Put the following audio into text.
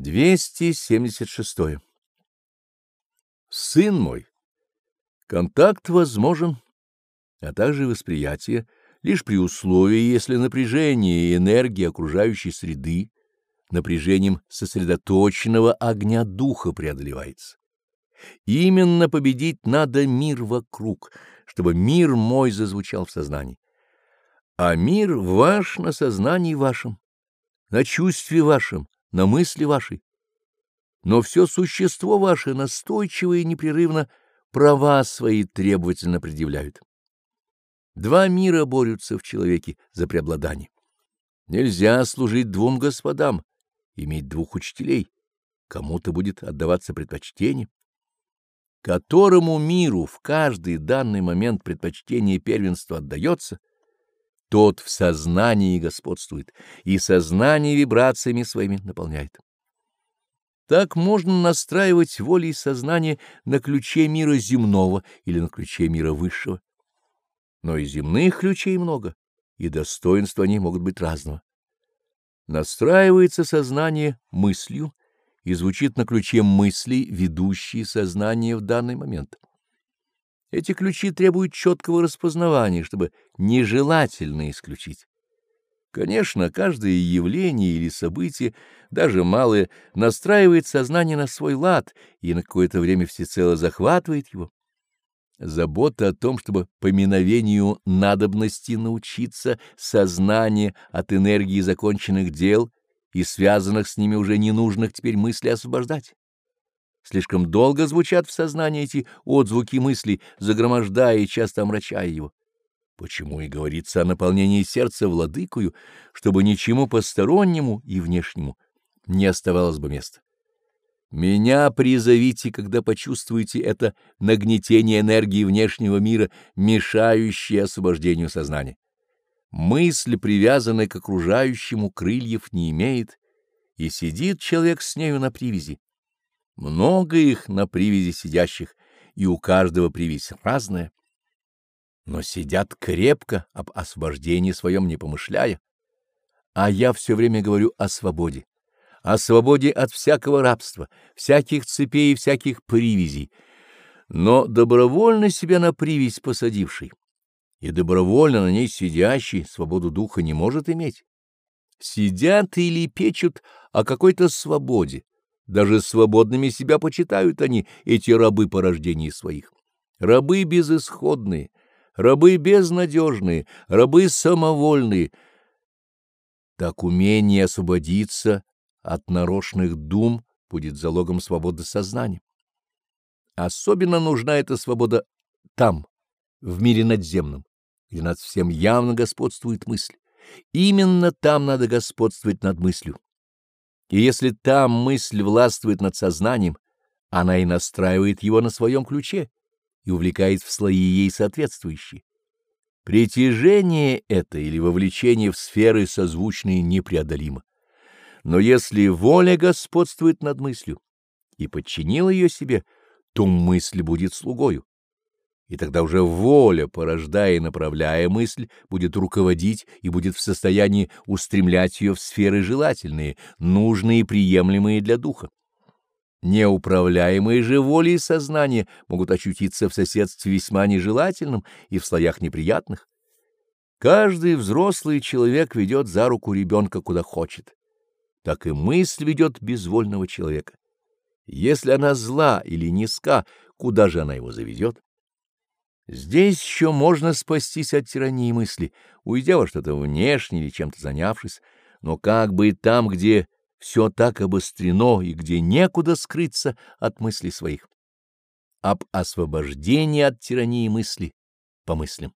276. Сын мой, контакт возможен, а также восприятие лишь при условии, если напряжение и энергия окружающей среды напряжением сосредоточенного огня духа преодолевается. Именно победить надо мир вокруг, чтобы мир мой зазвучал в сознании. А мир ваш на сознании вашем, на чувстве вашем, на мысли вашей. Но все существо ваше настойчиво и непрерывно права свои требовательно предъявляют. Два мира борются в человеке за преобладание. Нельзя служить двум господам, иметь двух учителей. Кому-то будет отдаваться предпочтение. Которому миру в каждый данный момент предпочтение первенства отдается, тот в сознании господствует, и сознание вибрациями своими наполняет. Так можно настраивать волей сознание на ключе мира земного или на ключе мира высшего. Но и земных ключей много, и достоинства они могут быть разного. Настраивается сознание мыслью и звучит на ключе мысли, ведущие сознание в данный момент. Эти ключи требуют четкого распознавания, чтобы нежелательно исключить. Конечно, каждое явление или событие, даже малое, настраивает сознание на свой лад и на какое-то время всецело захватывает его. Забота о том, чтобы по миновению надобности научиться сознание от энергии законченных дел и связанных с ними уже ненужных теперь мыслей освобождать. Слишком долго звучат в сознании эти отзвуки мыслей, загромождая и часто омрачая его. Почему и говорится о наполнении сердца владыкою, чтобы ничему постороннему и внешнему не оставалось бы места. Меня призовите, когда почувствуете это нагнетение энергии внешнего мира, мешающее освобождению сознания. Мысль, привязанная к окружающему, крыльев не имеет, и сидит человек с нею на привязи. Много их на привязи сидящих, и у каждого привязь разная. Но сидят крепко, об освобождении своем не помышляя. А я все время говорю о свободе, о свободе от всякого рабства, всяких цепей и всяких привязей, но добровольно себя на привязь посадивший и добровольно на ней сидящий свободу духа не может иметь. Сидят или печут о какой-то свободе, даже свободными себя почитают они, эти рабы порождений своих. Рабы безысходные, рабы безнадежные, рабы самовольные. Так умение освободиться от нарочных дум будет залогом свободы сознания. Особенно нужна эта свобода там, в мире надземном, где над всем явно господствует мысль. Именно там надо господствовать над мыслью. И если там мысль властвует над сознанием, она и настраивает его на своем ключе и увлекает в слои ей соответствующие. Притяжение это или вовлечение в сферы созвучные непреодолимо. Но если воля господствует над мыслью и подчинила ее себе, то мысль будет слугою и тогда уже воля, порождая и направляя мысль, будет руководить и будет в состоянии устремлять ее в сферы желательные, нужные и приемлемые для духа. Неуправляемые же волей сознания могут очутиться в соседстве весьма нежелательном и в слоях неприятных. Каждый взрослый человек ведет за руку ребенка куда хочет, так и мысль ведет безвольного человека. Если она зла или низка, куда же она его заведет? Здесь еще можно спастись от тирании мысли, уйдя во что-то внешнее или чем-то занявшись, но как бы там, где все так обострено и где некуда скрыться от мыслей своих. Об освобождении от тирании мысли по мыслям.